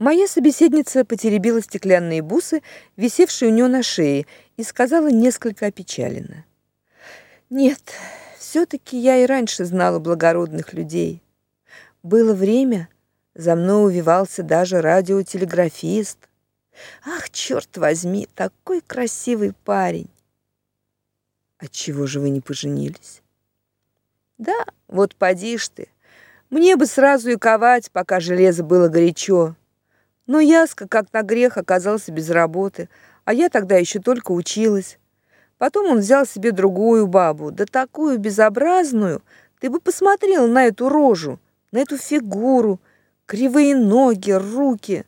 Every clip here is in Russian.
Моя собеседница потеребила стеклянные бусы, висевшие у нее на шее, и сказала несколько опечаленно: "Нет, все таки я и раньше знала благородных людей. Было время, за мной увивался даже радиотелеграфист. Ах, черт возьми, такой красивый парень. Отчего же вы не поженились? Да, вот поди ж ты. Мне бы сразу и ковать, пока железо было горячо. Но Яска, как на грех, оказался без работы, а я тогда еще только училась. Потом он взял себе другую бабу, да такую безобразную. Ты бы посмотрел на эту рожу, на эту фигуру, кривые ноги, руки.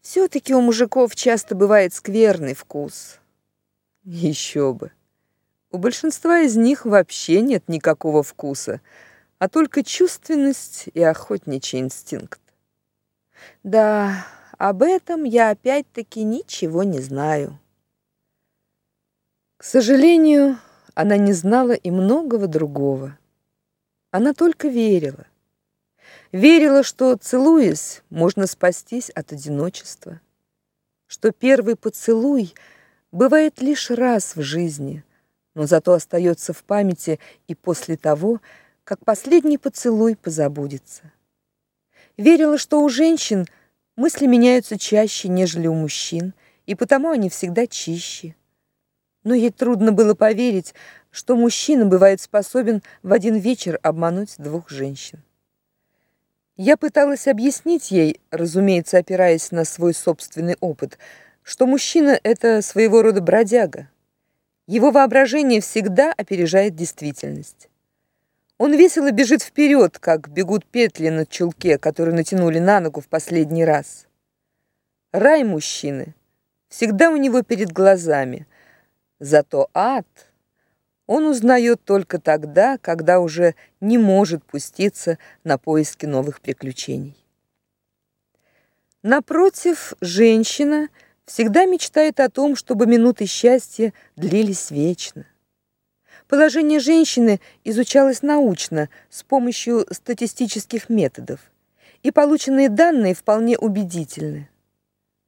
все таки у мужиков часто бывает скверный вкус. Еще бы. У большинства из них вообще нет никакого вкуса, а только чувственность и охотничий инстинкт. Да, об этом я опять-таки ничего не знаю. К сожалению, она не знала и многого другого. Она только верила. Верила, что целуясь, можно спастись от одиночества, что первый поцелуй бывает лишь раз в жизни, но зато остается в памяти и после того, как последний поцелуй позабудется верила, что у женщин мысли меняются чаще, нежели у мужчин, и потому они всегда чище. Но ей трудно было поверить, что мужчина бывает способен в один вечер обмануть двух женщин. Я пыталась объяснить ей, разумеется, опираясь на свой собственный опыт, что мужчина это своего рода бродяга. Его воображение всегда опережает действительность. Он весело бежит вперед, как бегут петли на чулке, которые натянули на ногу в последний раз. Рай мужчины всегда у него перед глазами. Зато ад он узнает только тогда, когда уже не может пуститься на поиски новых приключений. Напротив, женщина всегда мечтает о том, чтобы минуты счастья длились вечно. Положение женщины изучалось научно с помощью статистических методов, и полученные данные вполне убедительны.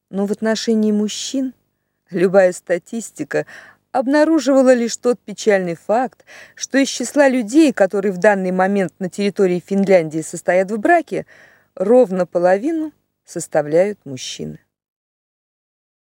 Но в отношении мужчин любая статистика обнаруживала лишь тот печальный факт, что из числа людей, которые в данный момент на территории Финляндии состоят в браке, ровно половину составляют мужчины.